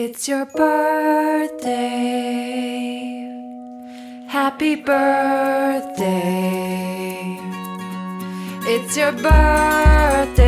It's your birthday. Happy birthday. It's your birthday.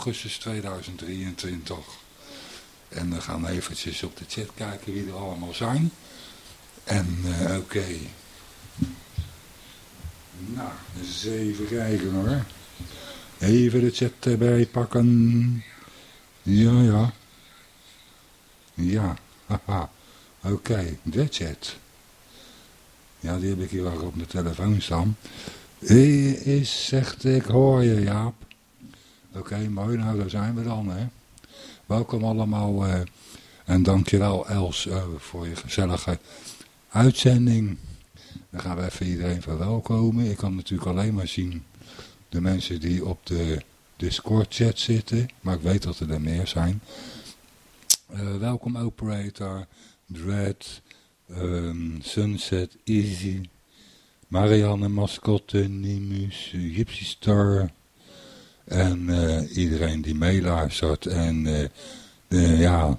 Augustus 2023. En we gaan eventjes op de chat kijken wie er allemaal zijn. En eh, oké. Nou, eens even kijken hoor. Even de chat erbij pakken. Ja, ja. Ja, haha. Oké, de chat. Ja, die heb ik hier ook op de telefoon staan. Is, zegt ik, hoor je Jaap. Oké, mooi, nou daar zijn we dan, hè. Welkom allemaal eh, en dankjewel Els eh, voor je gezellige uitzending. Dan gaan we even iedereen verwelkomen. Ik kan natuurlijk alleen maar zien de mensen die op de Discord chat zitten, maar ik weet dat er er meer zijn. Eh, welkom Operator, Dread, ehm, Sunset, Easy, Marianne, Mascotte, Nimus, Gypsy Star en eh, iedereen die meeluistert. En eh, eh, ja,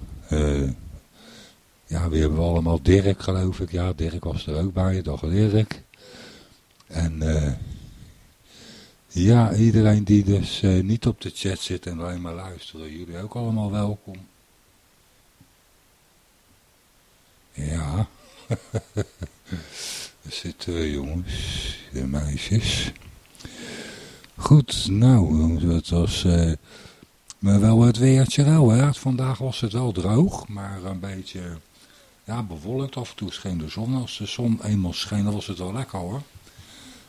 ja, wie hebben we allemaal? Dirk geloof ik. Ja, Dirk was er ook bij. Dag Dirk. En ja, iedereen die dus niet op de chat zit en alleen maar luisteren. Jullie ook allemaal welkom. Ja. Er zitten we jongens, de meisjes. Goed, nou, het was eh, maar wel het weertje wel. Hè. Vandaag was het wel droog, maar een beetje ja, bewolkt. Af en toe scheen de zon. Als de zon eenmaal scheen, dan was het wel lekker hoor.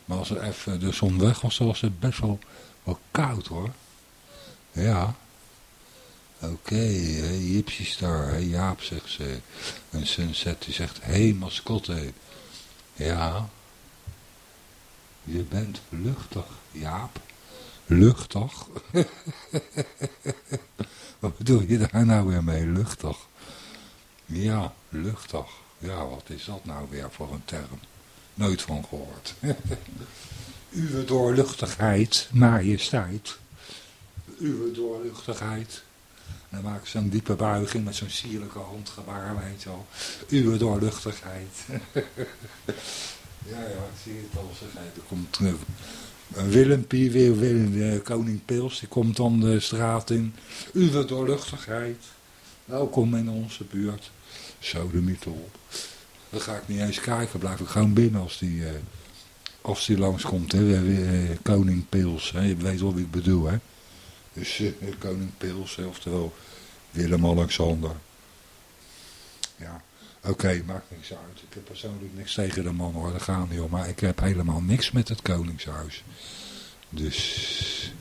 Maar als er even de zon weg was, dan was het best wel, wel koud hoor. Ja. Oké, hey, Gypsy Star, hey Jaap zegt ze. En Sunset die zegt, hey mascotte. Ja. Je bent luchtig, Jaap. Luchtig? wat bedoel je daar nou weer mee, luchtig? Ja, luchtig. Ja, wat is dat nou weer voor een term? Nooit van gehoord. Uwe doorluchtigheid, majesteit. Uwe doorluchtigheid. En dan maak ik zo'n diepe buiging met zo'n sierlijke handgebaar, weet. Uwe doorluchtigheid. ja, ja, ik zie het al. Er komt een Willempie, weer Willem, uh, koning Pils, die komt dan de straat in. Uwe doorluchtigheid. Welkom in onze buurt. Zo de mythe op. Dan ga ik niet eens kijken, blijf ik gewoon binnen als die, uh, als die langskomt. Hè. Uh, koning Pils, hè. je weet wie ik bedoel. Hè. Dus koning Pils, oftewel Willem-Alexander. Ja, oké, okay, maakt niks uit. Ik heb persoonlijk niks tegen de man hoor, daar gaan niet. Maar ik heb helemaal niks met het koningshuis. Dus,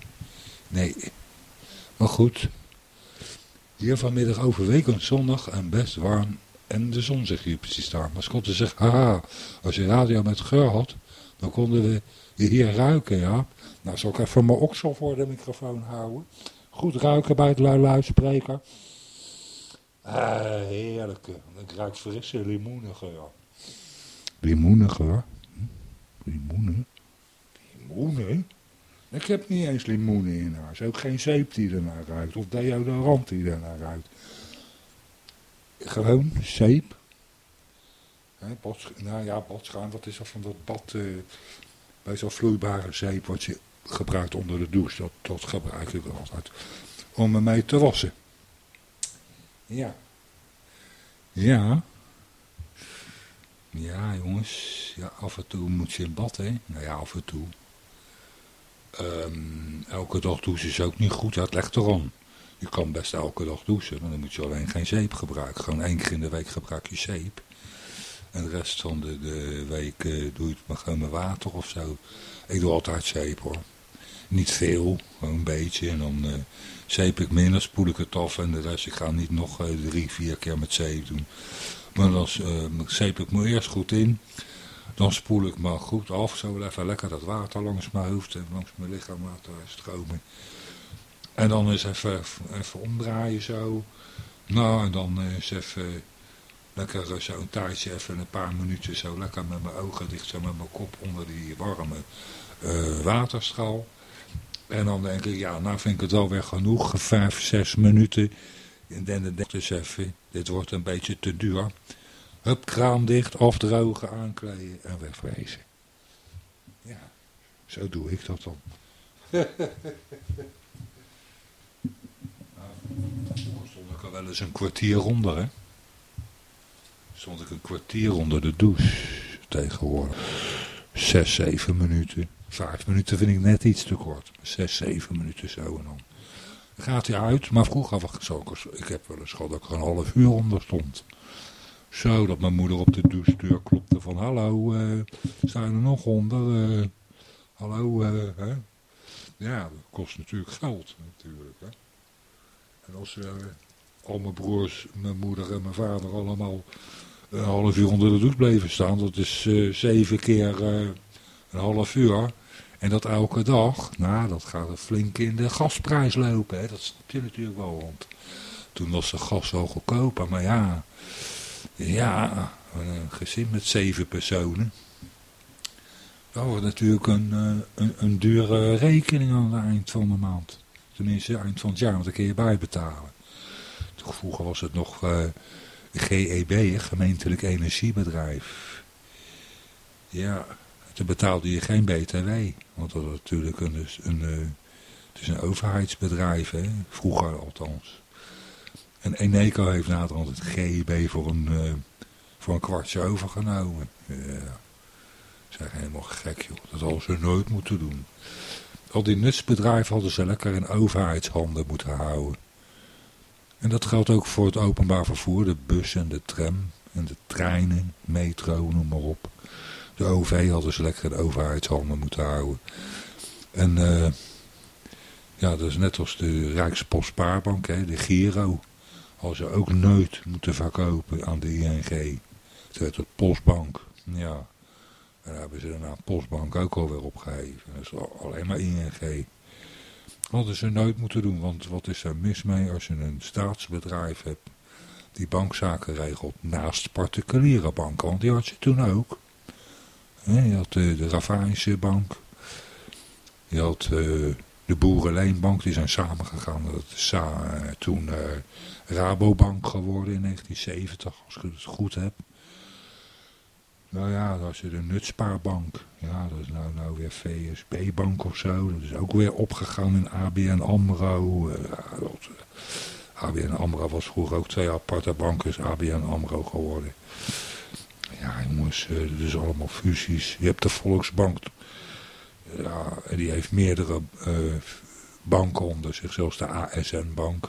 nee. Maar goed. Hier vanmiddag overwekend zondag en best warm. En de zon zegt hier precies daar. Mascotte zegt, haha, als je radio met geur had, dan konden we je hier ruiken, ja. Nou, zal ik even mijn oksel voor de microfoon houden. Goed ruiken bij het luidspreker. Ah, heerlijke. Ik ruik frisse limoenengeur. Limoenengeur? Hm? Limoenen? Limoenen? Ik heb niet eens limoenen in huis. Ook geen zeep die ernaar ruikt. Of deodorant die ernaar ruikt. Gewoon zeep. He, nou ja, badschuim. Wat is dat van dat bad... Uh, bij zo'n vloeibare zeep wat je gebruikt onder de douche. Dat, dat gebruik ik altijd. Om me mee te wassen. Ja. Ja. Ja, jongens. Ja, af en toe moet je in bad, hè. Nou ja, af en toe. Um, elke dag douchen is ook niet goed. Het legt erom. Je kan best elke dag douchen, maar dan moet je alleen geen zeep gebruiken. Gewoon één keer in de week gebruik je zeep. En de rest van de, de week uh, doe je het maar gewoon met water of zo. Ik doe altijd zeep hoor. Niet veel, gewoon een beetje. En dan uh, zeep ik minder, spoel ik het af. En de rest, ik ga niet nog uh, drie, vier keer met zeep doen. Maar dan zeep ik me eerst goed in. Dan spoel ik me goed af, zo even lekker dat water langs mijn hoofd en langs mijn lichaam laten stromen. En dan eens even, even omdraaien zo. Nou, en dan eens even lekker zo een tijdje, even een paar minuten zo lekker met mijn ogen dicht, zo met mijn kop onder die warme uh. En dan denk ik, ja, nou vind ik het wel weer genoeg, vijf, zes minuten. En dan denk ik dus even, dit wordt een beetje te duur. Hup, kraan dicht, afdrogen, aankleden en wegwezen. Ja, zo doe ik dat dan. nou, stond ik al wel eens een kwartier onder, hè. Stond ik een kwartier onder de douche tegenwoordig. Zes, zeven minuten. Vijf minuten vind ik net iets te kort. Zes, zeven minuten zo en dan gaat hij uit. Maar vroeger was ik, ik heb wel eens gehad dat ik er een half uur onder stond. Zo, dat mijn moeder op de douchedeur klopte van hallo, uh, staan er nog onder? Uh, hallo, uh, hè? Ja, dat kost natuurlijk geld natuurlijk. Hè? En als al mijn broers, mijn moeder en mijn vader allemaal een half uur onder de douche bleven staan, dat is zeven keer een half uur. En dat elke dag, nou, dat gaat flink in de gasprijs lopen. Hè? Dat je natuurlijk wel, want toen was de gas wel goedkoper. Maar ja, ja, een gezin met zeven personen. Dat wordt natuurlijk een, eh, een, een, dure rekening aan het eind van de maand. Tenminste, eind van het jaar, want dan kun je bijbetalen. Vroeger was het nog eh, GEB, gemeentelijk energiebedrijf. Ja, toen betaalde je geen BTW. Want dat was natuurlijk een, een, een, het is een overheidsbedrijf, hè? vroeger althans. En Eneco heeft naderhand het GIB voor een, uh, voor een kwartje overgenomen. Ja. Zijn helemaal gek joh. Dat hadden ze nooit moeten doen. Al die nutsbedrijven hadden ze lekker in overheidshanden moeten houden. En dat geldt ook voor het openbaar vervoer. De bus en de tram en de treinen, metro, noem maar op. De OV hadden ze lekker in overheidshanden moeten houden. En uh, ja, dat is net als de Rijkspostspaarbank, hè, de Giro als ze ook nooit moeten verkopen aan de ING. Het werd het Postbank. Ja. En daar hebben ze daarna Postbank ook alweer opgeheven. Dat is alleen maar ING. Hadden ze nooit moeten doen, want wat is er mis mee als je een staatsbedrijf hebt die bankzaken regelt naast particuliere banken, want die had je toen ook. Je had de, de Ravijnse bank, je had uh, de Boerenleenbank, die zijn samengegaan. Dat is uh, toen Rabobank geworden in 1970, als ik het goed heb. Nou ja, dat is de Nutspaarbank. Ja, dat is nou, nou weer VSB-bank of zo. Dat is ook weer opgegaan in ABN AMRO. ABN AMRO was vroeger ook twee aparte banken, ABN AMRO geworden. Ja jongens, dus allemaal fusies. Je hebt de Volksbank ja, die heeft meerdere uh, banken onder zich, zoals de ASN-bank.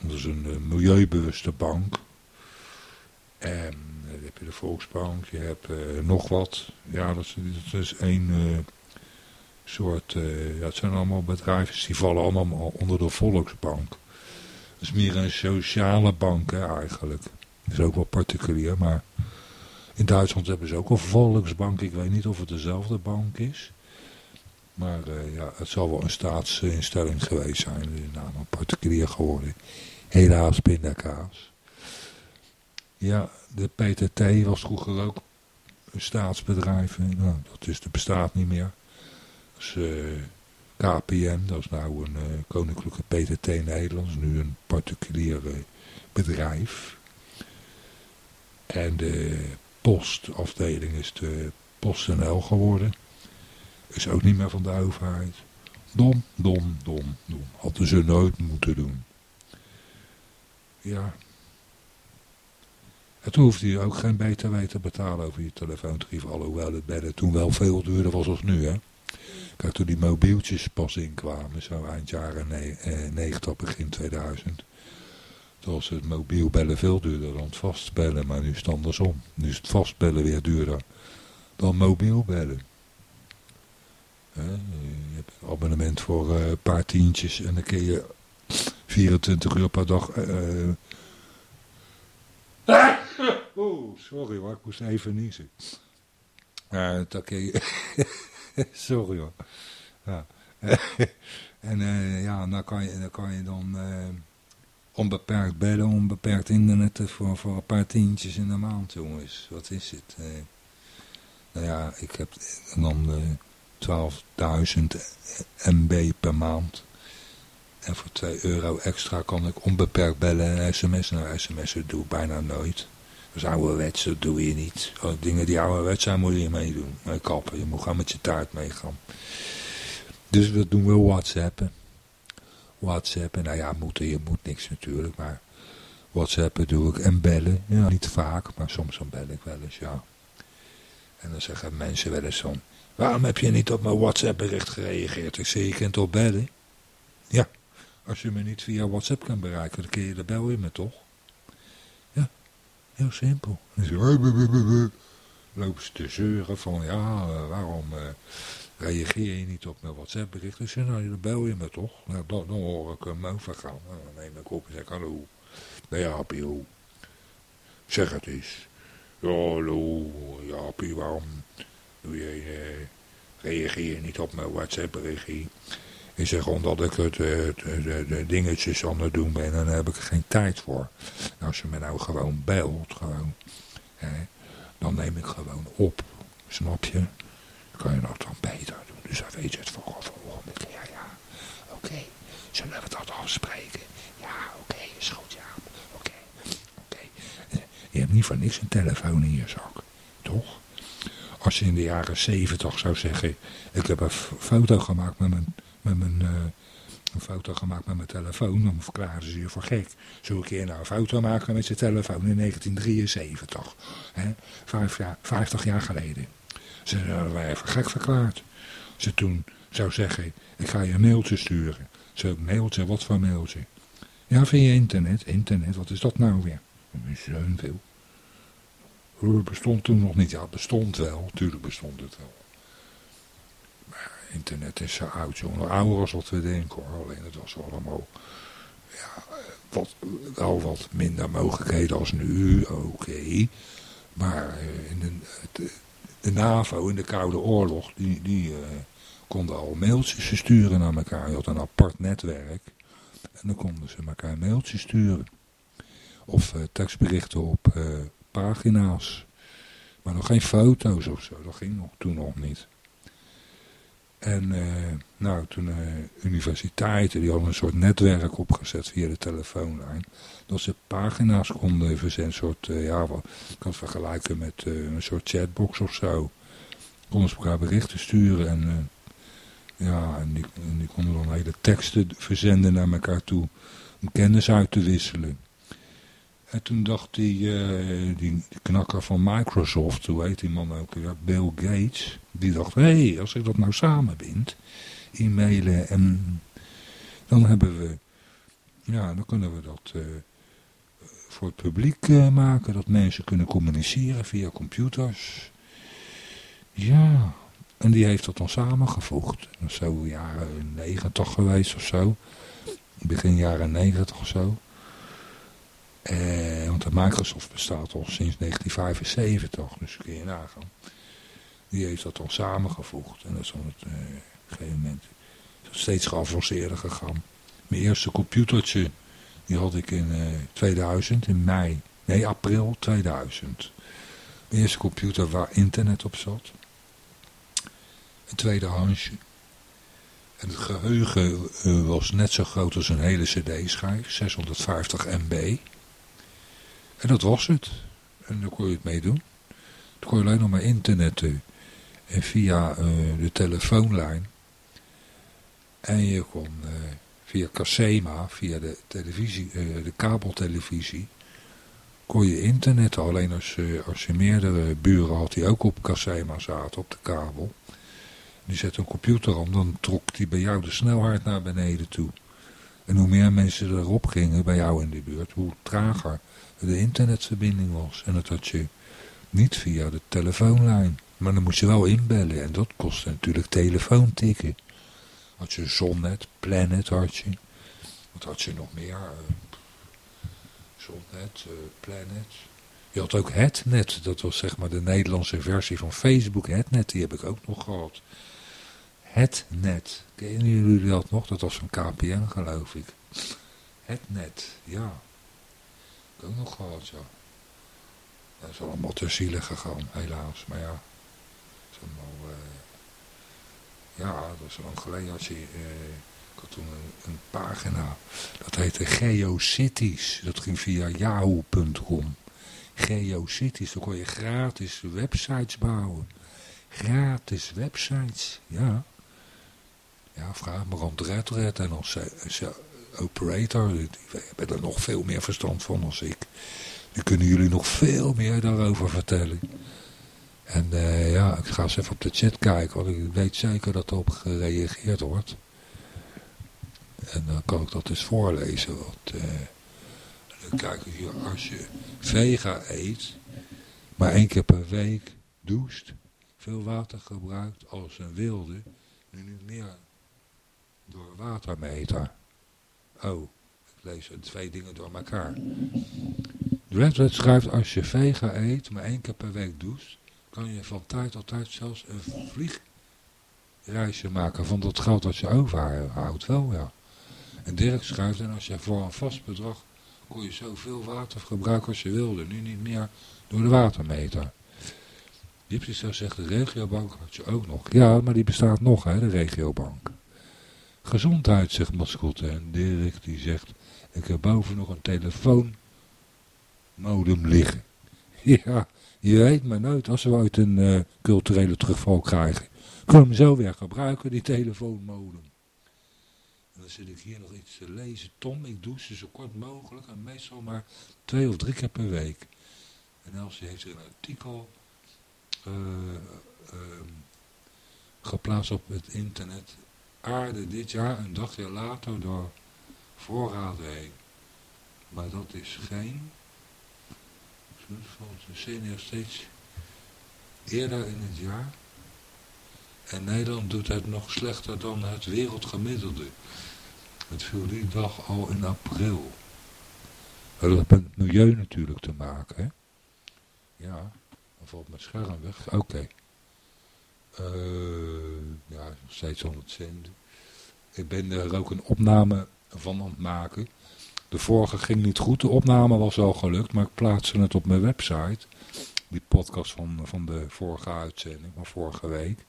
Dat is een uh, milieubewuste bank. En dan heb je de Volksbank, je hebt nog wat. Ja, dat is, dat is één soort, ja, het zijn allemaal bedrijven, die vallen allemaal onder de Volksbank. Dat is meer een sociale bank hè, eigenlijk. Is ook wel particulier, maar in Duitsland hebben ze ook een volksbank. Ik weet niet of het dezelfde bank is. Maar uh, ja, het zal wel een staatsinstelling geweest zijn. De naam een particulier geworden. Helaas pindakaas. Ja, de PTT was vroeger ook een staatsbedrijf. Nou, dat is, de bestaat niet meer. Dat is eh, KPN, dat is nou een uh, koninklijke PTT Nederlands. Nu een particulier bedrijf. En de postafdeling is de PostNL geworden. Is ook niet meer van de overheid. Dom, dom, dom, dom. Hadden ze nooit moeten doen. Ja. En toen hoefde je ook geen btw te betalen over je telefoontarief. Alhoewel het bij toen wel veel duurder was als nu, hè. Kijk, toen die mobieltjes pas inkwamen, zo eind jaren 90, eh, begin 2000 toen was het mobiel bellen veel duurder dan het vastbellen, maar nu is het andersom. Nu is het vastbellen weer duurder dan mobiel bellen. je hebt een abonnement voor eh, een paar tientjes en dan kun je 24 uur per dag... Uh, Oeh, sorry hoor, ik moest even niezen. Ja, dat kun je... Sorry hoor. Ja. en uh, ja, dan kan je dan, kan je dan uh, onbeperkt bellen, onbeperkt internet voor, voor een paar tientjes in de maand, jongens. Wat is het? Uh, nou ja, ik heb dan 12.000 MB per maand. En voor 2 euro extra kan ik onbeperkt bellen en sms. Nou, sms'en doe ik bijna nooit. Dat is ouderwets, dat doe je niet. Dingen die ouderwets zijn, moet je meedoen. Mee kappen, je moet gaan met je taart meegaan. Dus dat doen we whatsappen. Whatsappen, nou ja, moeten, je moet niks natuurlijk, maar whatsappen doe ik en bellen. Ja, niet vaak, maar soms dan bel ik wel eens, ja. En dan zeggen mensen wel eens van, waarom heb je niet op mijn WhatsApp bericht gereageerd? Ik zeg, je kunt toch bellen? Ja, als je me niet via WhatsApp kan bereiken, dan kun je de bel je me toch? Ja, heel simpel. En zo, lopen ze te zeuren van, ja, waarom uh, reageer je niet op mijn WhatsApp bericht? Ik zeg, nou, dan bel je me toch? Nou, dan, hoor ik hem overgaan. Nou, dan neem ik op en zeg, hallo. Nee, Jaapie, Zeg het eens. Ja, hallo, Jaapie, waarom uh, reageer je niet op mijn WhatsApp berichtje? Ik zeg omdat ik het, de, de, de, dingetjes aan het doen ben en dan heb ik er geen tijd voor. als je me nou gewoon belt, gewoon, hè, dan neem ik gewoon op. Snap je? Kan je dat dan beter doen. Dus dan weet je het voor volgende keer. Ja. Oké. Zullen we dat afspreken? Ja, oké. is goed, ja. Oké. Oké. Je hebt niet voor niks een telefoon in je zak. Toch? Als je in de jaren zeventig zou zeggen... Ik heb een foto gemaakt met mijn met mijn, uh, een foto gemaakt met mijn telefoon, dan verklaren ze je voor gek. Zullen een keer nou een foto maken met zijn telefoon in 1973, hè? Vijf jaar, 50 jaar geleden. Ze hebben wij even gek verklaard. Ze toen zou zeggen, ik ga je een mailtje sturen. Zo, mailtje, wat voor mailtje? Ja, via internet. Internet, wat is dat nou weer? Zo veel. Het bestond toen nog niet. Ja, het bestond wel. Tuurlijk bestond het wel internet is zo oud, jongen. Ouder als wat we denken hoor. Alleen het was allemaal ja, wat, wel wat minder mogelijkheden als nu, oké. Maar uh, in de, de, NAVO in de Koude Oorlog, die, die uh, konden al mailtjes sturen naar elkaar. Je had een apart netwerk. En dan konden ze elkaar mailtjes sturen. Of uh, tekstberichten op pagina's. Maar nog geen foto's of zo. Dat ging nog, toen nog niet. En uh, nou, toen uh, universiteiten, die hadden een soort netwerk opgezet via de telefoonlijn. Dat ze pagina's konden verzenden, een soort, uh, ja, wat ik kan het vergelijken met een soort chatbox of zo. Konden ze elkaar berichten sturen en ja, en die, en die konden dan hele teksten verzenden naar elkaar toe om kennis uit te wisselen. En toen dacht die, uh, die, knakker van Microsoft, hoe heet die man ook, Bill Gates, die dacht, hé, hey, als ik dat nou samenbind, e-mailen en dan hebben we, ja, dan kunnen we dat uh, voor het publiek uh, maken, dat mensen kunnen communiceren via computers. Ja, en die heeft dat dan samengevoegd. Dat is zo jaren negentig geweest of zo, begin jaren negentig of zo. Eh, want de Microsoft bestaat al sinds 1975, dus kun je nagaan. Die heeft dat al samengevoegd en dat is op het uh, gegeven moment steeds geavanceerder gegaan. Mijn eerste computertje, die had ik in uh, eh, 2000, in mei, nee april 2000. Mijn eerste computer waar internet op zat. Een tweede handje. En het geheugen uh, was net zo groot als een hele cd-schijf, 650 MB. En dat was het. En dan kon je het mee doen. Dan kon je alleen nog maar internetten. En via uh, de telefoonlijn. En je kon uh, via Casema, via de, televisie, uh, de kabeltelevisie, kon je internetten. Alleen als, als je meerdere buren had die ook op Casema zaten, op de kabel. Die zette een computer om, dan trok die bij jou de snelheid naar beneden toe. En hoe meer mensen erop gingen bij jou in de buurt, hoe trager de internetverbinding was. En dat had je niet via de telefoonlijn. Maar dan moest je wel inbellen. En dat kostte natuurlijk telefoontikken. Had je Zonnet, Planet had je. Wat had je nog meer? Zonnet, uh, Planet. Je had ook Hetnet, dat was zeg maar de Nederlandse versie van Facebook. Hetnet, die heb ik ook nog gehad. Hetnet, kennen jullie dat nog? Dat was een KPN geloof ik. Hetnet, ja. Ik ook nog gehad, ja. Dat is allemaal te zielig gegaan, helaas. Maar ja, dat eh, ja, dat is lang geleden als je... eh, ik had toen een, een pagina, dat heette GeoCities. Dat ging via yahoo.com. GeoCities, dan kon je gratis websites bouwen. Gratis websites, ja. Ja, vraag maar aan Redred en als operator, die hebben er nog veel meer verstand van dan ik. Die kunnen jullie nog veel meer daarover vertellen. En eh, ja, ik ga eens even op de chat kijken, want ik weet zeker dat erop gereageerd wordt. En dan kan ik dat eens voorlezen. Want, eh, kijk ik hier, als je vega eet, maar één keer per week doucht, veel water gebruikt als een wilde, nu niet meer door watermeter. Oh, ik lees twee dingen door elkaar. Redred schrijft, als je vega eet, maar één keer per week doucht, kan je van tijd tot tijd zelfs een vliegreisje maken van dat geld dat je overhoudt. Wel, ja. En Dirk schrijft, en als je voor een vast bedrag kon je zoveel water gebruiken als je wilde. Nu niet meer door de watermeter. Gypsy zegt, de regiobank had je ook nog. Ja, maar die bestaat nog, hè, de regiobank. Gezondheid, zegt Mascotte. En Dirk die zegt, ik heb boven nog een telefoonmodem liggen. Ja, je weet maar nooit, als we ooit een eh, culturele terugval krijgen. Kunnen we hem zo weer gebruiken, die telefoonmodem. En dan zit ik hier nog iets te lezen. Tom, ik doe ze zo kort mogelijk en meestal maar twee of drie keer per week. En Elsie heeft een artikel eh, ehm, geplaatst op het internet. Aarde dit jaar een dagje later door voorraden heen. Maar dat is geen... Volgens senior steeds eerder in het jaar. En Nederland doet het nog slechter dan het wereldgemiddelde. Het viel die dag al in april. Dat heeft met het milieu natuurlijk te maken, hè? Ja, dan valt mijn scherm weg. Oké. Eh, ja, nog steeds aan het. Ik ben er ook een opname van aan het maken. De vorige ging niet goed. De opname was wel gelukt, maar ik plaatste het op mijn website. Die podcast van, van de vorige uitzending, van vorige week.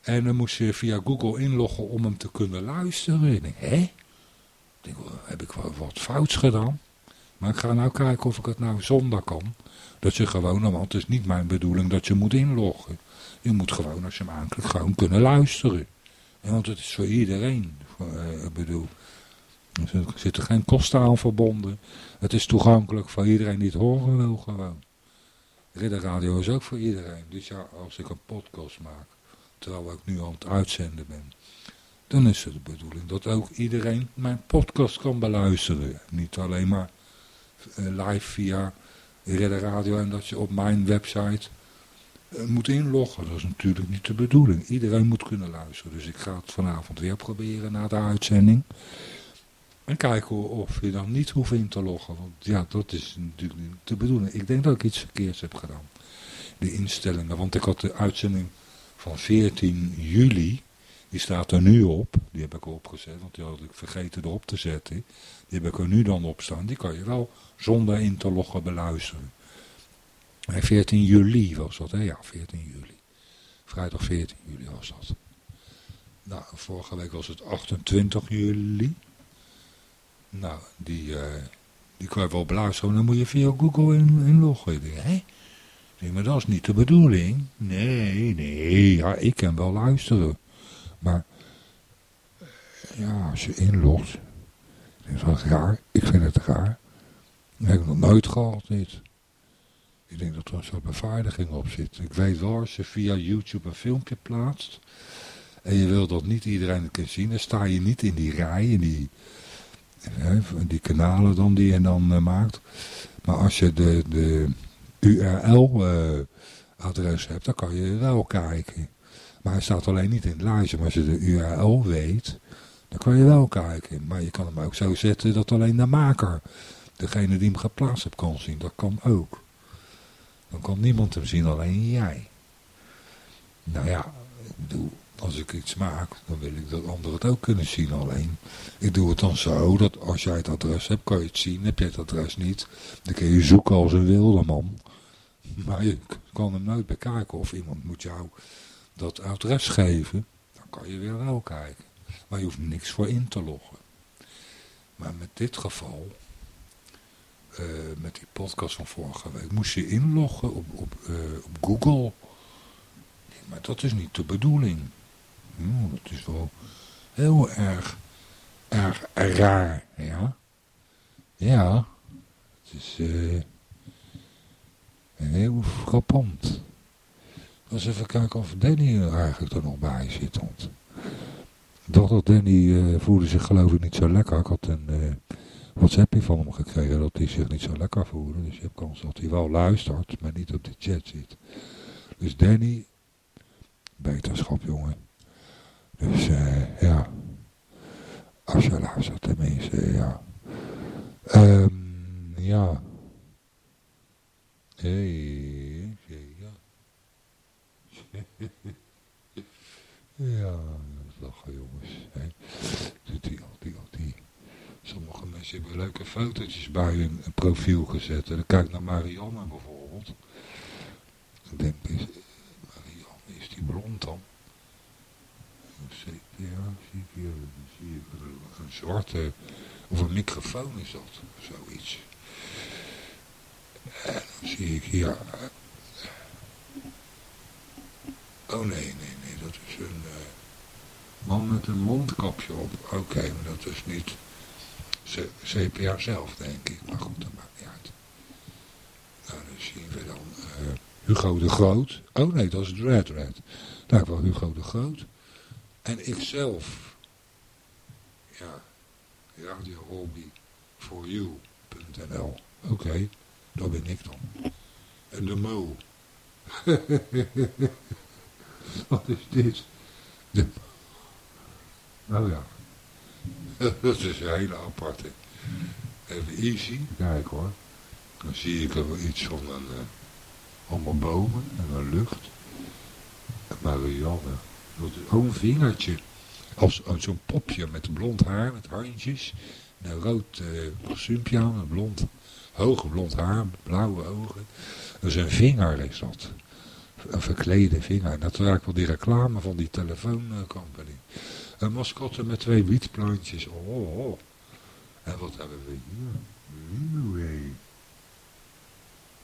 En dan moest je via Google inloggen om hem te kunnen luisteren. Ik denk, hè? Ik denk, heb ik wel wat fouts gedaan? Maar ik ga nou kijken of ik het nou zonder kan. Dat je gewoon, want het is niet mijn bedoeling dat je moet inloggen. Je moet gewoon, als je hem aanklikt, gewoon kunnen luisteren. En want het is voor iedereen. Uh, ik bedoel, er zitten geen kosten aan verbonden. Het is toegankelijk voor iedereen die het horen wil gewoon. Ridderradio is ook voor iedereen. Dus ja, als ik een podcast maak, terwijl ik nu aan het uitzenden ben, dan is het de bedoeling dat ook iedereen mijn podcast kan beluisteren. Niet alleen maar live via Ridderradio en dat je op mijn website moet inloggen. Dat is natuurlijk niet de bedoeling. Iedereen moet kunnen luisteren. Dus ik ga het vanavond weer proberen na de uitzending. En kijken of je dan niet hoeft in te loggen. Want ja, dat is natuurlijk niet de bedoeling. Ik denk dat ik iets verkeerds heb gedaan. De instellingen. Want ik had de uitzending van 14 juli. Die staat er nu op. Die heb ik opgezet. Want die had ik vergeten erop te zetten. Die heb ik er nu dan op staan. Die kan je wel zonder in te loggen beluisteren. En 14 juli was dat, hè? Ja, 14 juli. Vrijdag 14 juli was dat. Nou, vorige week was het 28 juli. Nou, die, uh, die kan je wel beluisteren. Dan moet je via Google in, inloggen. Hè? denk, maar dat is niet de bedoeling. Nee, nee, ja, ik kan wel luisteren. Maar, ja, als je inlogt. Dat is wel raar. Ik vind het raar. Dat heb ik nog nooit gehad, dit. Ik denk dat er een soort beveiliging op zit. Ik weet wel, als je via YouTube een filmpje plaatst... en je wil dat niet iedereen het kan zien... dan sta je niet in die rij, in die, die kanalen dan die je dan uh, maakt. Maar als je de, de URL-adres uh, hebt, dan kan je wel kijken. Maar hij staat alleen niet in het lijstje. Maar als je de URL weet, dan kan je wel kijken. Maar je kan hem ook zo zetten dat alleen de maker degene die hem geplaatst hebt kan zien. Dat kan ook. Dan kan niemand hem zien, alleen jij. Nou ja, ik als ik iets maak, dan wil ik dat anderen het ook kunnen zien. Alleen, ik doe het dan zo, dat als jij het adres hebt, kan je het zien. Heb je het adres niet, dan kun je zoeken als een wilde man. Maar je kan hem nooit bekijken of iemand moet jou dat adres geven. Dan kan je weer wel kijken. Maar je hoeft niks voor in te loggen. Maar met dit geval, eh, met die podcast van vorige week, moest je inloggen op, op, eh, op Google. Maar dat is niet de bedoeling. Hmm, dat is wel heel erg, erg raar, ja. Ja, het is uh, heel frappant. Eens even kijken of Danny er eigenlijk er nog bij zit. Want dochter Danny voelde zich geloof ik niet zo lekker. Ik had een WhatsAppje van hem gekregen dat hij zich niet zo lekker voelde. Dus je hebt kans dat hij wel luistert, maar niet op de chat zit. Dus Danny, beterschap jongen. Dus uh, ja, als je luistert tenminste, ja. Um, ja. Hey, ja. ja, lachen jongens. Hè. Doet die al. Sommige mensen hebben leuke fotootjes bij hun profiel gezet. En dan kijk naar Marianne bijvoorbeeld. Ik denk, is, Marianne, is die blond dan? Ja, zie ik hier, een zwarte, of een microfoon is dat, zoiets. En dan zie ik hier, oh nee, nee, nee, dat is een uh, man met een mondkapje op. Oké, maar dat is niet CPA zelf, denk ik. Maar goed, dat maakt niet uit. Nou, dan zien we dan uh, Hugo de Groot. Oh nee, dat is Red Red. Daar wel Hugo de Groot. En ikzelf, ja, Radio Hobby for you.nl. Oké, dat ben ik dan. En de Mo. Wat is dit? De... Nou ja, dat is een hele aparte. Even easy, kijk hoor. Dan zie ik er wel iets van een, uh, allemaal bomen en een lucht. En Marianne een vingertje. Als zo'n popje met blond haar, met handjes. En een rood uh, kostuumpje aan, een blond, hoge blond haar, blauwe ogen. Dus een vinger is dat. Een verklede vinger. Dat is eigenlijk wel die reclame van die telefooncompany. Een mascotte met twee wietplantjes. Oh, oh. En wat hebben we hier?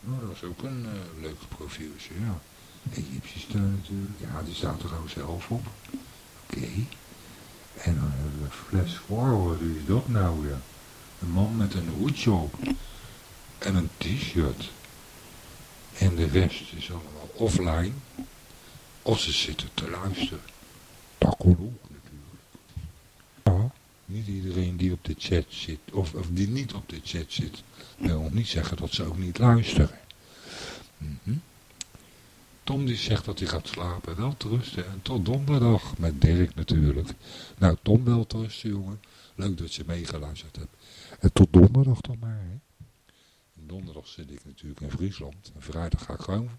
Oh, dat is ook een uh, leuk profieltje, ja. Egyptische tuin natuurlijk. Ja, die staat er ook zelf op. Oké. En dan hebben we flash forward. Wie is dat nou weer? Een man met een hoedje op. En een t-shirt. En de rest is allemaal offline. Of ze zitten te luisteren. Dat niet iedereen die op de chat zit, of, of die niet op de chat zit, wil niet zeggen dat ze ook niet luisteren. -hmm. Tom die zegt dat hij gaat slapen, wel rusten en tot donderdag met Dirk natuurlijk. Nou, Tom wel rusten jongen. Leuk dat je meegeluisterd hebt. En tot donderdag dan maar. Hè. Donderdag zit ik natuurlijk in Friesland. En vrijdag ga ik gewoon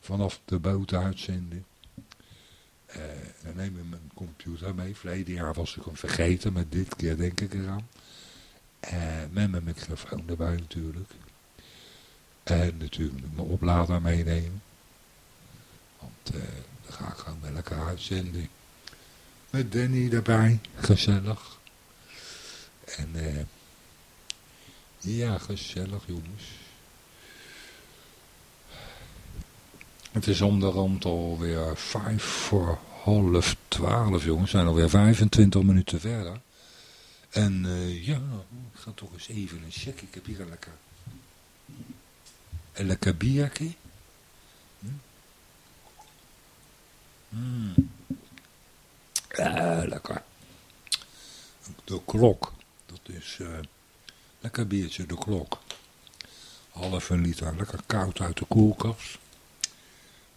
vanaf de boot uitzenden. Uh, dan neem ik mijn computer mee. Verleden jaar was ik hem vergeten, maar dit keer denk ik eraan. Uh, met mijn microfoon erbij natuurlijk. En natuurlijk mijn oplader meenemen. Want uh, dan ga ik gewoon met lekker uitzenden. Met Danny erbij. Gezellig. En ja, gezellig jongens. Het is om de rand alweer vijf voor half twaalf jongens. We zijn alweer 25 minuten verder. En uh, ja, ik ga toch eens even een check. Ik heb hier een lekker, een lekker biertje. Hm? Mm. Ja, lekker. De klok. Dat is uh, lekker biertje, de klok. Half een liter. Lekker koud uit de koelkast.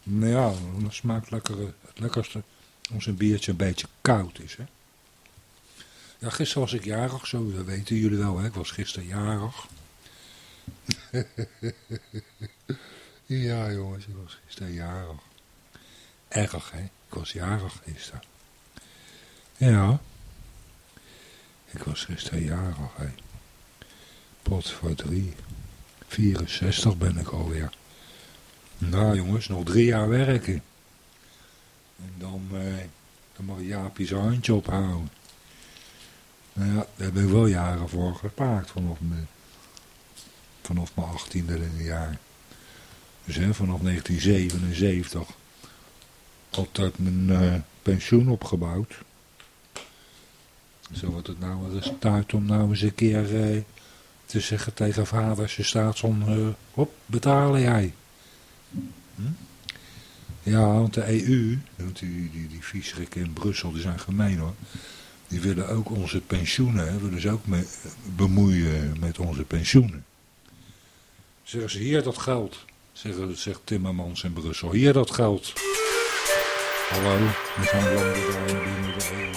Nou ja, dat smaakt lekker, het lekkerste als een biertje een beetje koud is. Hè? Ja, gisteren was ik jarig, zo dat weten jullie wel. Hè? Ik was gisteren jarig. ja, jongens, ik was gisteren jarig. Erg, hè? Ik was jarig gisteren. Ja. Ik was gisteren jarig, hè. Pot voor drie. 64 ben ik alweer. Nou jongens, nog drie jaar werken. En dan, eh, dan mag Jaapie zijn handje ophouden. Nou ja, daar heb ik wel jaren voor gepaard vanaf mijn, vanaf mijn achttiende jaar. Dus hè, vanaf 1977 altijd mijn eh, pensioen opgebouwd. Zo wordt het nou wel eens tijd om nou eens een keer eh, te zeggen tegen vader je staat van, uh, hop, betalen jij. Hm? Ja, want de EU, die, die, die in Brussel, die zijn gemeen hoor. Die willen ook onze pensioenen, hè, willen ze ook bemoeien met onze pensioenen. Zeggen ze, hier dat geld. Zeggen, zegt Timmermans in Brussel, hier dat geld. Hallo, we zijn landen daar binnen de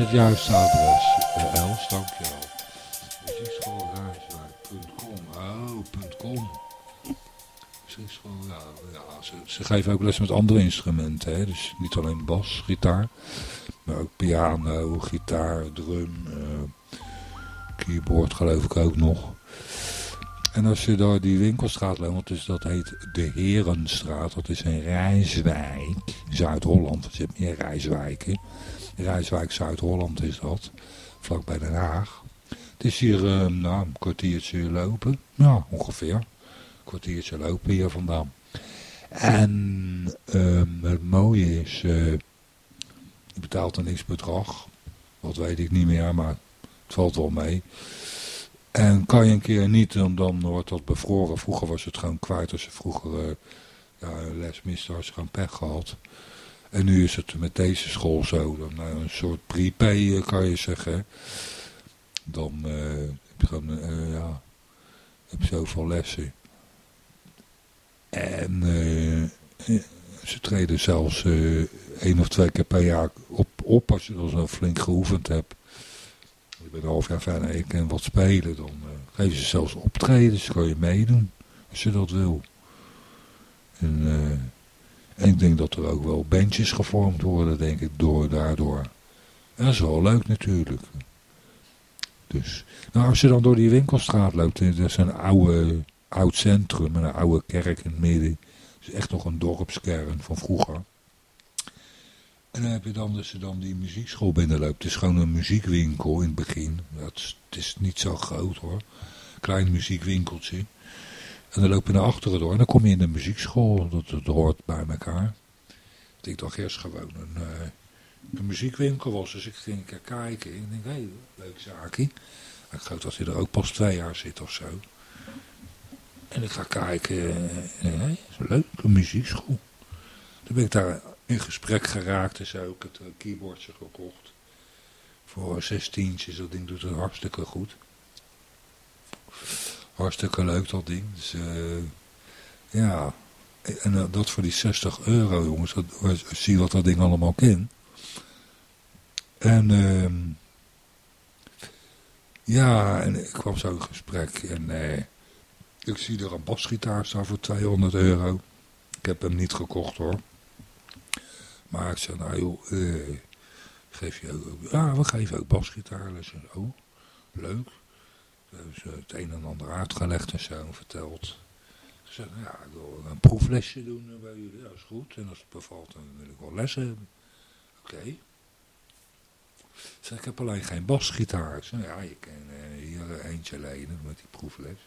het juiste adres. Uh, Els, dankjewel. Misschien Oh, .com. Misschien ja, ja, ze, ze, geven ook les met andere instrumenten. Hè? Dus niet alleen bas, gitaar. Maar ook piano, gitaar, drum, eh, keyboard geloof ik ook nog. En als je door die winkelstraat loopt, dus dat heet de Herenstraat. Dat is een Rijswijk, Zuid-Holland. wat je hebt meer Rijswijken. Rijswijk, Zuid-Holland is dat. Vlakbij Den Haag. Het is hier uh, nou, een kwartiertje lopen. Ja, ongeveer. Een kwartiertje lopen hier vandaan. En um, het mooie is, uh, je betaalt een niks bedrag. Wat weet ik niet meer, maar het valt wel mee. En kan je een keer niet, dan, wordt dat bevroren. Vroeger was het gewoon kwijt als je vroeger uh, ja, les als je gewoon pech gehad. En nu is het met deze school zo. Dan, uh, een soort prepay kan je zeggen. Dan heb je ja, heb zoveel lessen. En ze treden zelfs één of twee keer per jaar op, op als je dan zo flink geoefend hebt. Je bent een half jaar verder je kan wat spelen. Dan geven ze zelfs optredens, kan je meedoen als je dat wil. En, en ik denk dat er ook wel bandjes gevormd worden, denk ik, door, daardoor. En dat is wel leuk natuurlijk. Dus, nou als je dan door die winkelstraat loopt, dat is een oude oud centrum met een oude kerk in het midden. Het is echt nog een dorpskern van vroeger. En dan heb je dan, dus dan die muziekschool binnenloopt. Het is gewoon een muziekwinkel in het begin. Dat het is niet zo groot hoor. Klein muziekwinkeltje. En dan loop je naar achteren door en dan kom je in de muziekschool. Dat, dat hoort bij elkaar. Ik dacht eerst gewoon een, uh, een muziekwinkel was. Dus ik ging kijken en ik denk, hé, hey, leuk zaakje. Ik geloof dat hij er ook pas twee jaar zit of zo. En ik ga kijken, eh, is leuk, een muziekschool. Toen ben ik daar in gesprek geraakt en zo. Ik heb een keyboardje gekocht. Voor zestientjes, dat ding doet het hartstikke goed. Hartstikke leuk dat ding. Dus uh, ja, en uh, dat voor die 60 euro jongens, dat, zie wat dat ding allemaal kan. En uh, ja, en ik kwam zo in gesprek en... Uh, ik zie er een basgitaar staan voor 200 euro. Ik heb hem niet gekocht hoor. Maar ik zei, nou joh, eh, geef je ook, ja, we geven ook basgitaarlessen. Oh, leuk. Uh, het een en ander uitgelegd en zo verteld. Ik zei, ja, ik wil een proeflesje doen eh, bij jullie. Dat is goed. En als het bevalt, dan wil ik wel lessen hebben. Oké. Okay. ik heb alleen geen basgitaar. Zei, ja, je kan uh, hier eentje lenen met die proefles.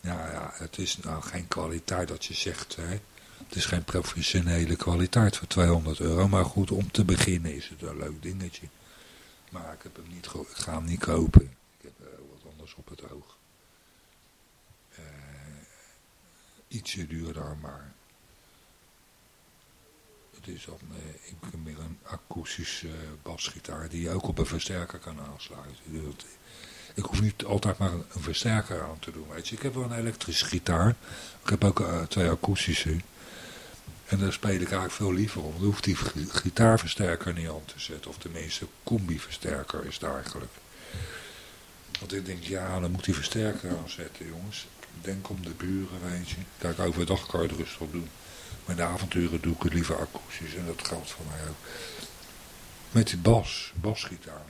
Ja, ja, het is nou geen kwaliteit dat je zegt, hè. Het is geen professionele kwaliteit voor 200 euro, maar goed, om te beginnen is het een leuk dingetje. Maar ik, heb hem niet ik ga hem niet kopen. Ik heb uh, wat op het oog. Uh, ietsje duurder, maar het is dan uh, ik meer een akoestische basgitaar die je ook op een versterker kan aansluiten. Dus ik hoef niet altijd maar een, versterker aan te doen. Weet je. Ik heb wel een elektrische gitaar. Ik heb ook twee akoestische. En daar speel ik eigenlijk veel liever om. Dan hoeft die gitaarversterker niet aan te zetten. Of tenminste, combi-versterker is het eigenlijk. Want ik denk, ja, dan moet die versterker aanzetten, jongens. Denk om de buren, weet je. Kijk, overdag kan je het rustig doen. Maar de avonturen doe ik het liever akoestisch. En dat geldt voor mij ook. Met die bas, basgitaar.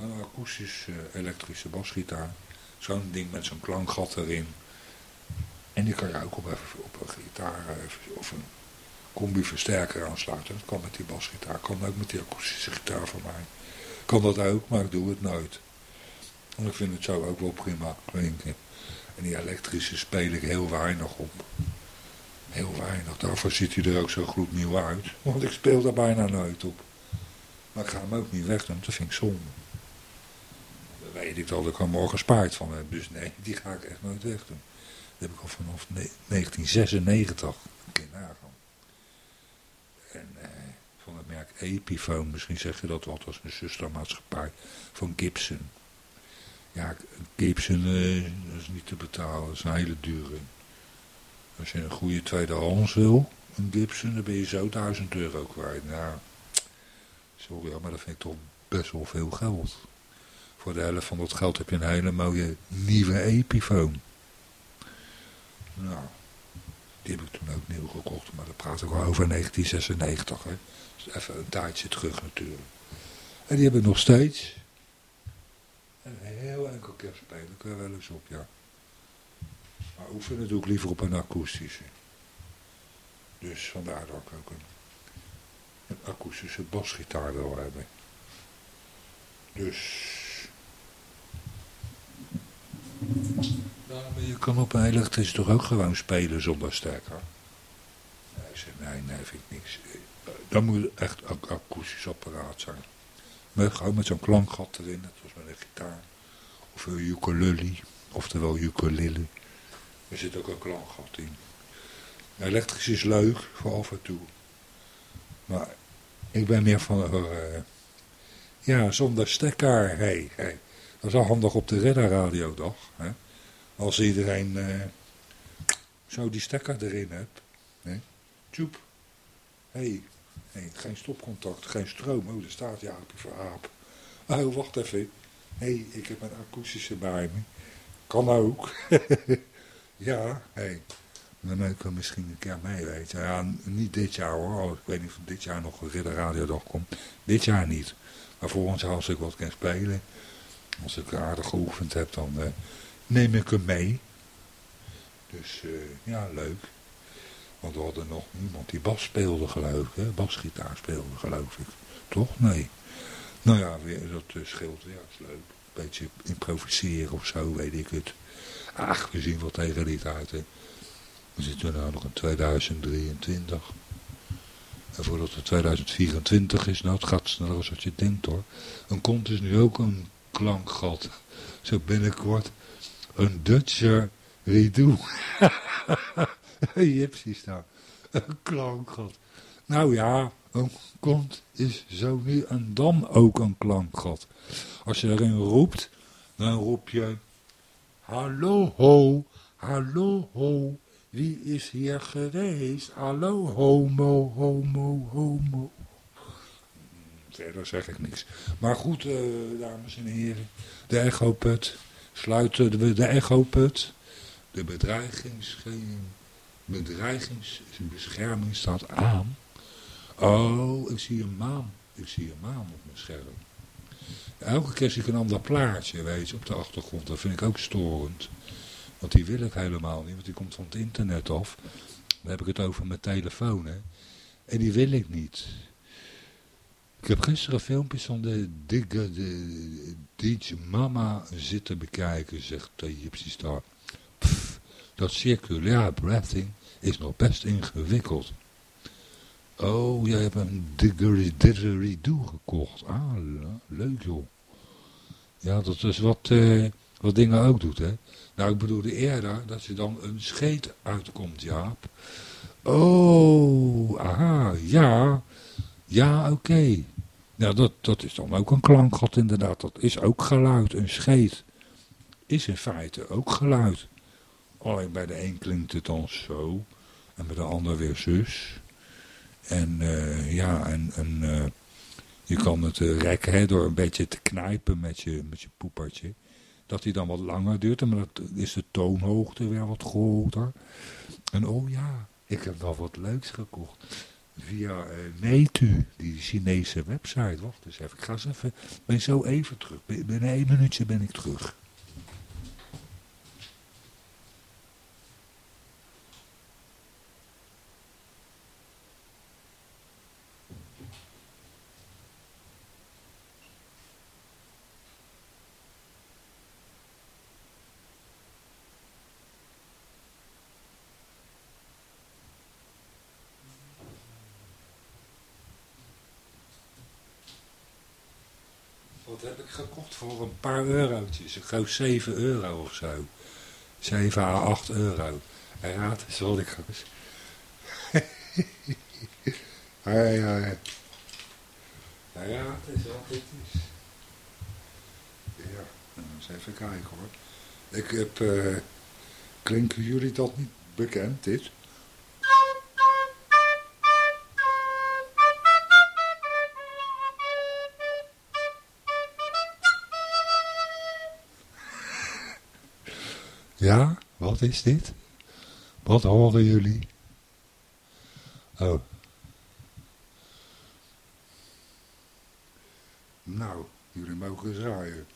Een akoestisch uh, elektrische basgitaar. Zo'n ding met zo'n klankgat erin. En die kan je ook op, even, op een gitaar uh, of een combi-versterker aansluiten. Dat kan met die basgitaar. Kan ook met die akoestische gitaar van mij. Kan dat ook, maar ik doe het nooit. Want ik vind het zo ook wel prima. En die elektrische speel ik heel weinig op. Heel weinig. Daarvoor ziet hij er ook zo gloednieuw uit. Want ik speel daar bijna nooit op. Maar ik ga hem ook niet wegdoen. Dat vind ik zonde weet ik dat ik er morgen spaard van heb. Dus nee, die ga ik echt nooit weg doen. Dat heb ik al vanaf 1996 een keer nagaan. En eh, van het merk Epiphone, misschien zeg je dat wat als een zustermaatschappij van Gibson. Gibson is niet te betalen, dat is een hele dure. Als je een goede tweedehands wil, een Gibson, dan ben je zo 1000 euro kwijt. Nou, sorry, maar dat vind ik toch best wel veel geld. Voor de helft van dat geld heb je een hele mooie nieuwe Epiphone. Nou, Die heb ik toen ook nieuw gekocht, maar dat praat ik al over 1996. Hè. Dus even een tijdje terug natuurlijk. En die heb ik nog steeds. En een heel enkel keer spelen, je wel eens op, ja. Maar oefenen doe ik liever op een akoestische. Dus vandaar dat ik ook een, een akoestische basgitaar wil hebben. Dus... Nou, je kan op een elektrische toch ook gewoon spelen zonder ik zeg, nee, nee, vind ik niks. Dan moet echt een akoestisch apparaat zijn. Maar gewoon met zo'n klankgat erin, net als met een gitaar. Of een ukulele, oftewel ukulele. Er zit ook een klankgat in. Elektrisch is leuk, voor af en toe. Maar ik ben meer van... Uh, ja, zonder stekker. Hey, hey. Dat is wel handig op de redderradiodag. Hè? Als iedereen uh, zo die stekker erin hebt. Hè? Tjoep. Hé, hey. geen stopcontact, geen stroom. Oh, daar staat Jaapje voor aap. Oh, wacht even. Hey, ik heb een akoestische bij me. Kan ook. ja, hé. Hey. Dan neem ik misschien een keer mee, weet je. Ja, niet dit jaar hoor. Ik weet niet of dit jaar nog een Ridder Radiodag komt. Dit jaar niet. Maar volgend jaar als ik wat kan spelen. Als ik aardig geoefend heb, dan uh, neem ik hem mee. Dus uh, ja, leuk. Want we hadden nog niemand die bas speelde, geloof ik. Basgitaar speelde, geloof ik. Toch? Nee. Nou ja, dat uh, scheelt. Ja, is leuk. Een beetje improviseren of zo, weet ik het. Ach, we zien wat tegen die tijd. Hè. We zitten nu nog in 2023. En voordat het 2024 is, nou het gaat sneller als wat je denkt hoor. Een kont is nu ook een klankgat. Zo binnenkort een Dutcher redo. Jipsies nou. Een klankgat. Nou ja, een kont is zo nu en dan ook een klankgat. Als je erin roept, dan roep je... Hallo ho, hallo ho. Wie is hier geweest? Hallo, homo, homo, homo. Verder zeg ik niks. Maar goed, uh, dames en heren. De echoput. Sluiten de, de echoput. De bedreigings, bedreigingsbescherming staat aan. Oh, ik zie een maan. Ik zie een maan op mijn scherm. Elke keer zie ik een ander plaatje, weet je, op de achtergrond. Dat vind ik ook storend. Want die wil ik helemaal niet, want die komt van het internet af. Dan heb ik het over mijn telefoon, hè. En die wil ik niet. Ik heb gisteren filmpjes van de dikke de, DJ Mama zitten bekijken, zegt de Gypsy Star. Dat circulair breathing is nog best ingewikkeld. Oh, jij hebt een didgeridoo gekocht. Ah, leuk joh. Ja, dat is wat, uh, wat dingen ook doet, hè. Nou, ik bedoelde eerder dat je dan een scheet uitkomt, Jaap. Oh, aha, ja. Ja, oké. Nou, dat, dat is dan ook een klankgat inderdaad. Dat is ook geluid. Een scheet is in feite ook geluid. Alleen bij de een klinkt het dan zo. En bij de ander weer zus. En uh, ja, en, uh, je kan het uh, rekken hè, door een beetje te knijpen met je, met je poepertje dat hij dan wat langer duurt. Maar dat is de toonhoogte weer wat groter. En oh ja, ik heb wel wat leuks gekocht. Via uh, Netu, die Chinese website. Wacht eens even, ik ga eens even, ben zo even terug. Binnen één minuutje ben ik terug. heb ik gekocht voor een paar eurotjes. Ik geloof 7 euro of zo. 7 à 8 euro. En raad eens wat ik was. Hij raad eens wat dit is. Ja, nou, eens even kijken hoor. Ik heb... Uh, klinken jullie dat niet bekend, dit? Ja, wat is dit? Wat horen jullie? Oh. Nou, jullie mogen zaaien.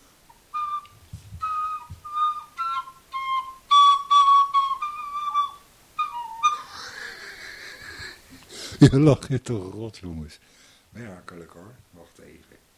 Je lacht je toch rot, jongens. Werkelijk hoor. Wacht even.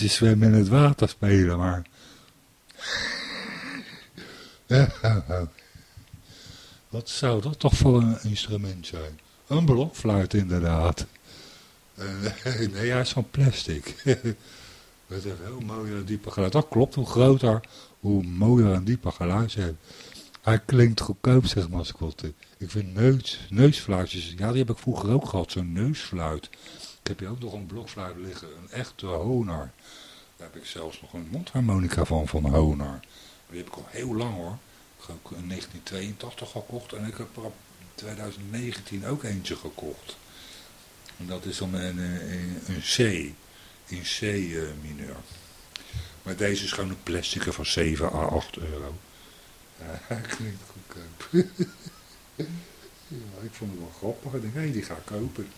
Eentjes zwemmen in het water spelen, maar... Wat zou dat toch voor een instrument zijn? Een blokfluit inderdaad. En, nee, hij is van plastic. Met een heel mooi en diepe geluid. Dat klopt, hoe groter, hoe mooier en dieper geluid hebben. Hij klinkt goedkoop, zeg maar, wat. Ik vind neus, neusfluitjes, ja, die heb ik vroeger ook gehad, zo'n neusfluit. Heb hier ook nog een blokfluit liggen, een echte honar. Daar heb ik zelfs nog een mondharmonica van, van honar. Die heb ik al heel lang hoor. Ik heb ook in 1982 gekocht en ik heb er op 2019 ook eentje gekocht. En dat is dan een, een, een C, in C uh, mineur. Maar deze is gewoon een plastic van 7 à 8 euro. Ja, klinkt goedkoop. ja, ik vond het wel grappig. Ik denk, die ga ik kopen.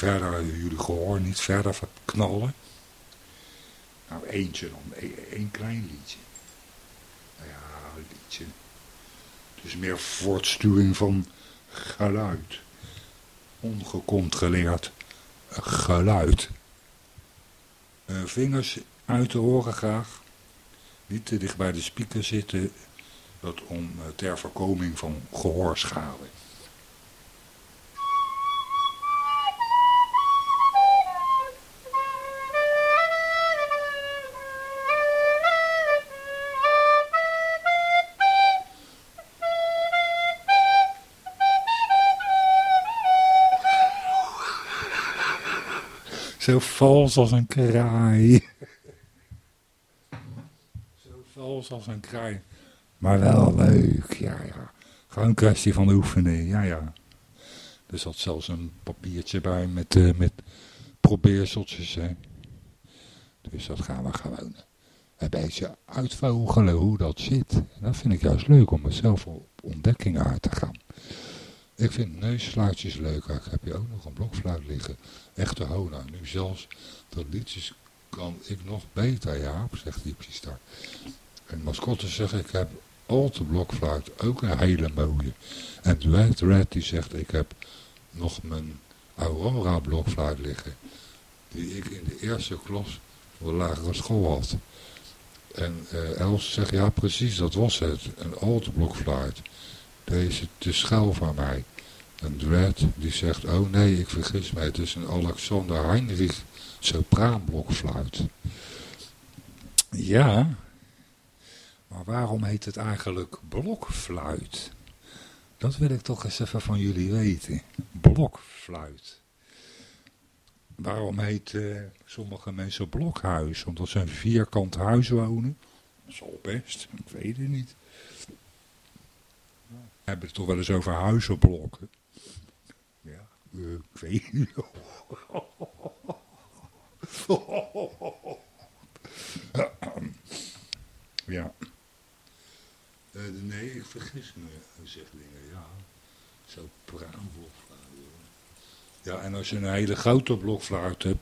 Verder, jullie gehoor niet verder knallen. Nou, eentje dan, één klein liedje. Nou ja, een liedje. Dus meer voortstuwing van geluid. Ongecontroleerd geluid. Uh, vingers uit de oren graag. Niet te dicht bij de speaker zitten. Dat om uh, ter voorkoming van gehoorschade. Zo vals als een kraai. Zo vals als een kraai. Maar wel leuk, ja, ja. Gewoon een kwestie van oefenen, ja, ja. Er zat zelfs een papiertje bij met, uh, met probeerseltjes, hè. Dus dat gaan we gewoon een beetje uitvogelen hoe dat zit. dat vind ik juist leuk om mezelf op ontdekking uit te gaan. Ik vind neusfluitjes leuk. Ik heb hier ook nog een blokfluit liggen. Echte Hona. Nu zelfs dat liedjes kan ik nog beter, ja, zegt die daar. En mascotte zegt, ik heb Alte blokfluit, ook een hele mooie. En Dwight Red die zegt, ik heb nog mijn Aurora blokfluit liggen. Die ik in de eerste klas van de lagere school had. En uh, Els zegt, ja precies, dat was het. Een Alte blokfluit. Deze te schuil van mij. En Dredd die zegt, oh nee, ik vergis mij, het is een Alexander Heinrich sopraanblokfluit. Ja, maar waarom heet het eigenlijk blokfluit? Dat wil ik toch eens even van jullie weten. Blokfluit. Waarom heet sommige mensen blokhuis? Omdat ze een vierkant huis wonen? Dat zal best, ik weet het niet. Hebben het toch wel eens over huizenblokken. Uh, ik weet niet. ja. Uh, nee, ik vergis me, zegt dingen, ja. Zo praanblokfluit. Ja, en als je een hele grote blokfluit hebt,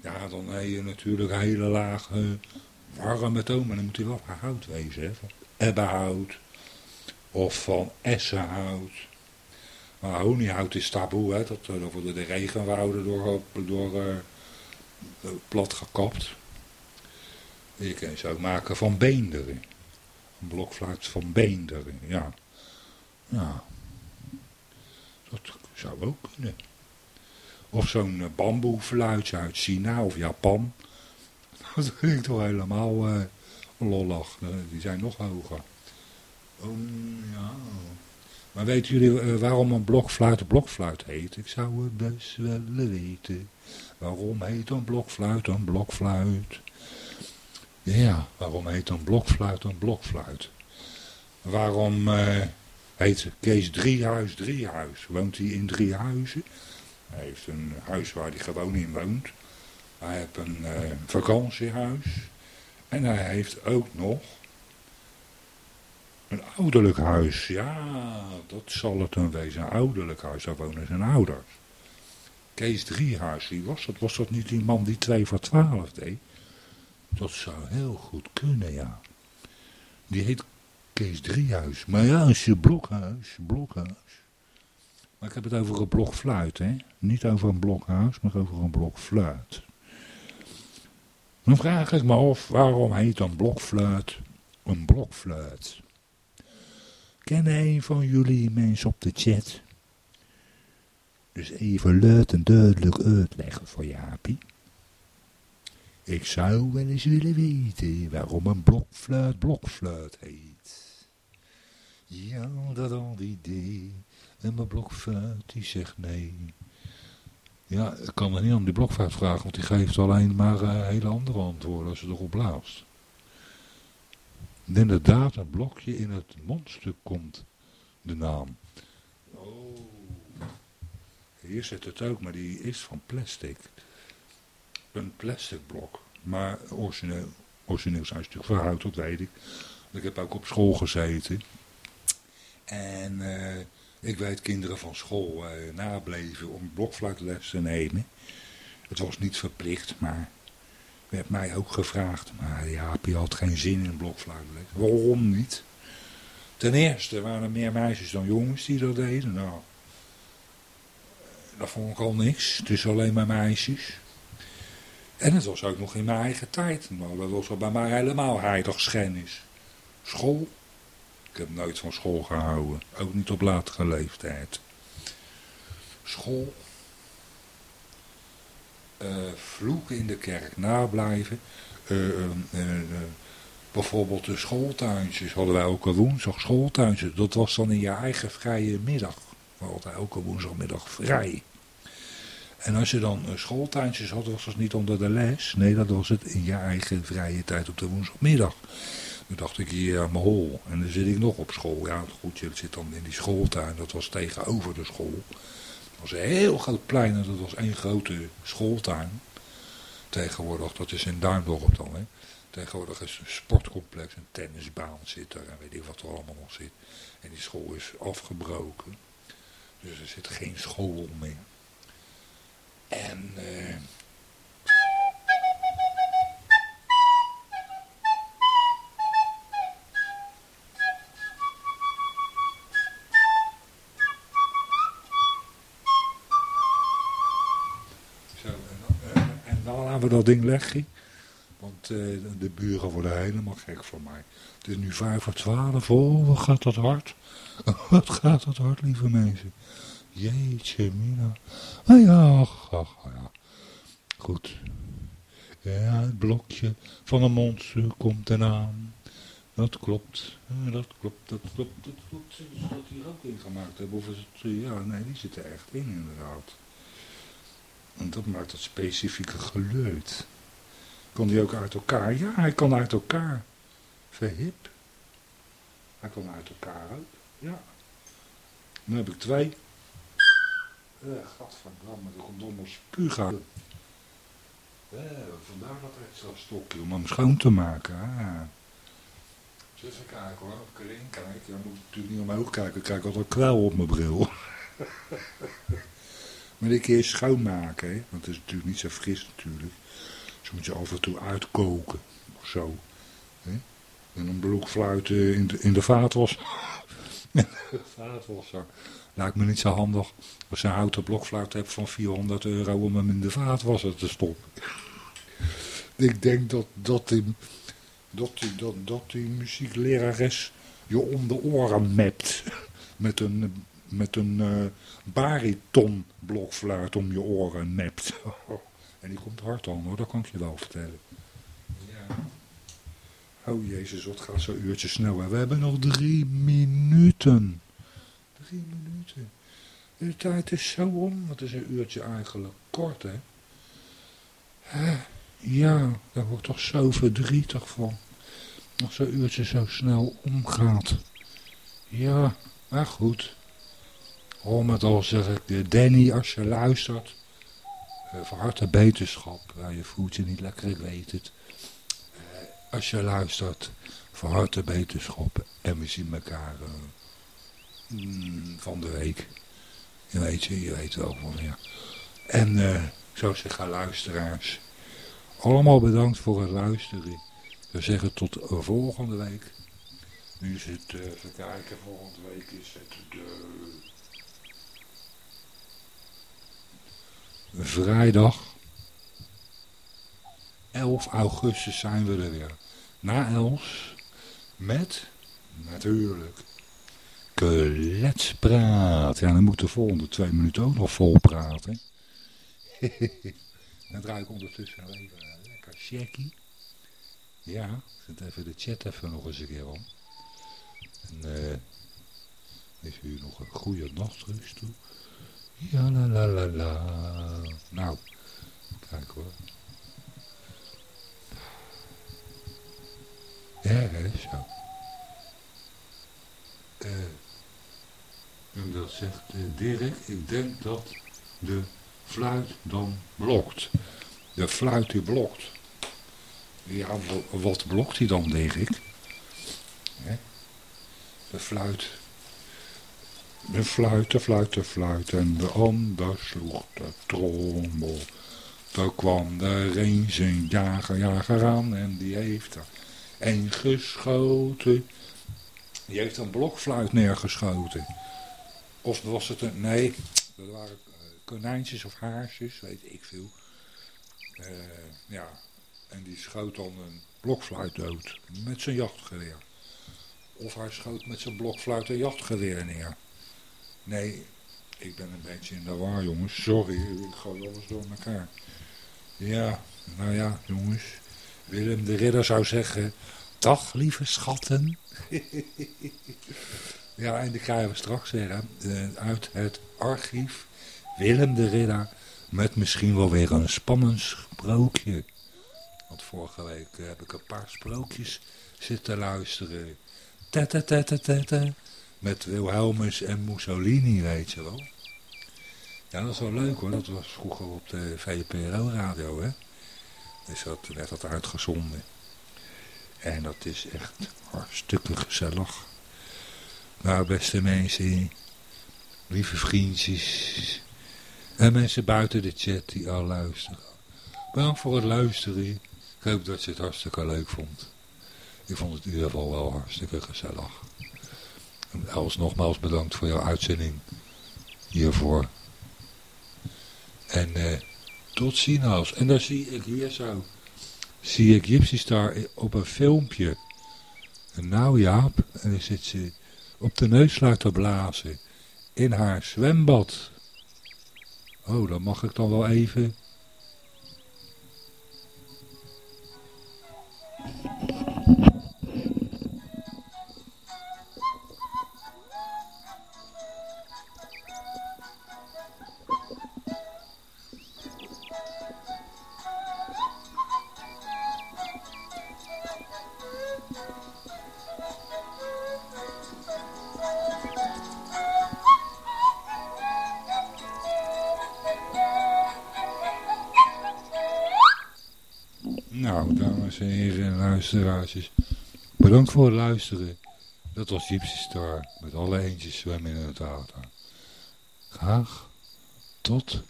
ja, dan heb je natuurlijk hele lage warme toon. Maar dan moet hij wel van hout wezen, hè. Ebbenhout. Of van essenhout. Maar honiehout is taboe, hè. Dat, dat worden de regenwouden door, door uh, eh, plat gekapt. Je kan zo maken van beenderen. Een blokfluit van beenderen, ja. Ja. Dat zou ook kunnen. Of zo'n uh, bamboefluitje uit China of Japan. Dat ik toch helemaal uh, lollig. die zijn nog hoger. Oh, ja. Maar weten jullie waarom een blokfluit een blokfluit heet? Ik zou het best willen weten. Waarom heet een blokfluit een blokfluit? Ja, waarom heet een blokfluit een blokfluit? Waarom uh, heet Kees Driehuis Driehuis? Woont hij in Driehuizen? Hij heeft een huis waar hij gewoon in woont. Hij heeft een uh, vakantiehuis. En hij heeft ook nog een ouderlijk huis. Ja, dat zal het een wezen. Een ouderlijk huis, daar wonen zijn ouders. Kees Driehuis, wie was dat? Was dat niet die man die 2 voor 12 deed? Dat zou heel goed kunnen, ja. Die heet Kees Driehuis. Maar ja, is je blokhuis, blokhuis. Maar ik heb het over een blokfluit, hè. Niet over een blokhuis, maar over een blokfluit. Dan vraag ik me af, waarom heet een blokfluit een blokfluit? Kennen een van jullie mensen op de chat dus even luid en duidelijk uitleggen voor Jaapie. Ik zou wel eens willen weten waarom een blokfluit blokfluit heet. Ja, dat al idee. En mijn blokfluit die zegt nee. Ja, ik kan er niet aan die blokfluit vragen, want die geeft alleen maar uh, hele andere antwoorden als ze erop blaast. Inderdaad, een blokje in het mondstuk komt de naam. Hier zit het ook, maar die is van plastic. Een plastic blok. Maar origineel, origineel zijn natuurlijk verhoud, dat weet ik. Ik heb ook op school gezeten. En uh, ik weet kinderen van school uh, nableven om blokfluitles te nemen. Het was niet verplicht, maar werd mij ook gevraagd. Maar ja, je had geen zin in blokfluitles. Waarom niet? Ten eerste waren er meer meisjes dan jongens die dat deden. Nou, dat vond ik al niks. Het is alleen maar meisjes. En het was ook nog in mijn eigen tijd. Maar dat was al bij mij helemaal heiligschennis. School. Ik heb nooit van school gehouden. Ook niet op latere leeftijd. School. Uh, vloeken in de kerk nablijven. Uh, uh, bijvoorbeeld de schooltuintjes. Hadden wij een woensdag schooltuintjes. Dat was dan in je eigen vrije middag. We hadden elke woensdagmiddag vrij. En als je dan eh, schooltuintjes had, was dat niet onder de les. Nee, dat was het in je eigen vrije tijd op de woensdagmiddag. Toen dacht ik hier aan mijn hol. En dan zit ik nog op school. Ja, goed, je zit dan in die schooltuin. Dat was tegenover de school. Was een heel groot plein en dat was één grote schooltuin. Tegenwoordig, dat is in Duindorp dan, hè. Tegenwoordig is een sportcomplex, een tennisbaan zit er en weet ik wat er allemaal nog zit. En die school is afgebroken. Dus er zit geen school meer. En... Uh, we dat ding leggen. Want uh, de buren worden helemaal gek van mij. Het is nu vijf voor twaalf. Oh, wat gaat dat hard. wat gaat dat hard, lieve mensen. Jeetje, Mina. Ah ja. Goed. Ja, het blokje van een monster komt eraan. Dat klopt. dat klopt, dat klopt, dat klopt. Ze dat hier ook in gemaakt hebben. Of is het, ja, nee, die zit er echt in inderdaad. En dat maakt dat specifieke geluid. Kan die ook uit elkaar? Ja, hij kan uit elkaar. Verhip. Hij kan uit elkaar ook. Ja. Nu heb ik twee. Uh, gadverdamme, er allemaal spuug uit. Uh, vandaar dat extra stokje, om hem schoon te maken. Ah. Dus even kijken hoor, of ik erin kijk. Dan moet ik natuurlijk niet omhoog kijken, ik kijk altijd kwel op mijn bril. maar een keer schoonmaken, hè? want het is natuurlijk niet zo fris natuurlijk. Dus moet je af en toe uitkoken, of zo. Hè? En een blokfluit in de, in de vaatwas. vaatwasser. Lijkt me niet zo handig als je een houten blokfluit hebt van 400 euro om hem in de vaatwasser te stoppen. ik denk dat, dat, die, dat, dat, dat die muzieklerares je om de oren mept. Met een, met een uh, blokfluit om je oren mept. en die komt hard aan hoor, dat kan ik je wel vertellen. Ja. Oh jezus, wat gaat zo'n uurtje snel. We hebben nog drie minuten. Drie minuten. De tijd is zo om. Wat is een uurtje eigenlijk kort, hè? Ja, daar word ik toch zo verdrietig van. Als zo'n uurtje zo snel omgaat. Ja, maar goed. Al met al zeg ik, Danny, als je luistert, uh, van harte beterschap. Je voelt je niet lekker, ik weet het. Uh, als je luistert, van harte beterschap. En we zien elkaar uh, mm, van de week. Je weet je, je weet wel van, ja. En uh, zo zeggen luisteraars, allemaal bedankt voor het luisteren. We zeggen tot volgende week. Nu is het, uh, even kijken, volgende week is het de... Vrijdag 11 augustus zijn we er weer. Na Els met natuurlijk kletspraat. Ja, dan moet de volgende twee minuten ook nog vol praten. dan draai ik ondertussen even lekker checkie. Ja, zet even de chat even nog eens een keer om. En uh, is u nog een goede nachtrust toe. Ja la la la la. Nou, kijk hoor. Ja, is zo. Uh, en dat zegt uh, Dirk, ik denk dat de fluit dan blokt. De fluit die blokt. Ja, wat blokt hij dan, denk ik? De fluit. De fluit, de fluit, de ander sloeg de trommel. Toen kwam de een jager, jager aan en die heeft er een geschoten. Die heeft een blokfluit neergeschoten. Of was het een... Nee, dat waren konijntjes of haarsjes, weet ik veel. Uh, ja, en die schoot dan een blokfluit dood met zijn jachtgeweer. Of hij schoot met zijn blokfluit een jachtgeweer neer. Nee, ik ben een beetje in de war jongens. Sorry, ik gooi alles door elkaar. Ja, nou ja jongens. Willem de Ridder zou zeggen... Dag lieve schatten. ja, en die krijgen we straks weer uit het archief. Willem de Ridder met misschien wel weer een spannend sprookje. Want vorige week heb ik een paar sprookjes zitten luisteren. Tete. Met Wilhelmus en Mussolini, weet je wel. Ja, dat is wel leuk hoor. Dat was vroeger op de VPRO-radio, hè. Dus dat werd dat uitgezonden. En dat is echt hartstikke gezellig. Nou, beste mensen, lieve vriendjes en mensen buiten de chat die al luisteren. Bedankt voor het luisteren. Ik hoop dat je het hartstikke leuk vond. Ik vond het in ieder geval wel hartstikke gezellig. Els, nogmaals bedankt voor jouw uitzending hiervoor. En eh, tot ziens. En dan zie ik hier zo, zie ik Gypsy Star op een filmpje. En nou Jaap, en dan zit ze op de neusluit te blazen in haar zwembad. Oh, dan mag ik dan wel even... Bedankt voor het luisteren. Dat was Gypsy Star met alle eentjes zwemmen in het water. Graag tot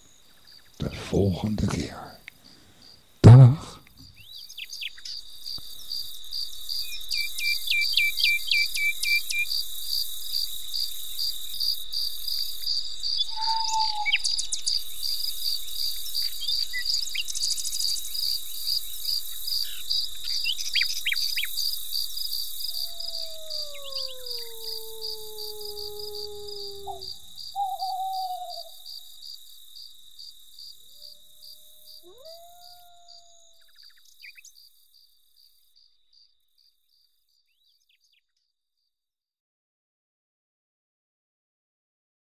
de volgende keer.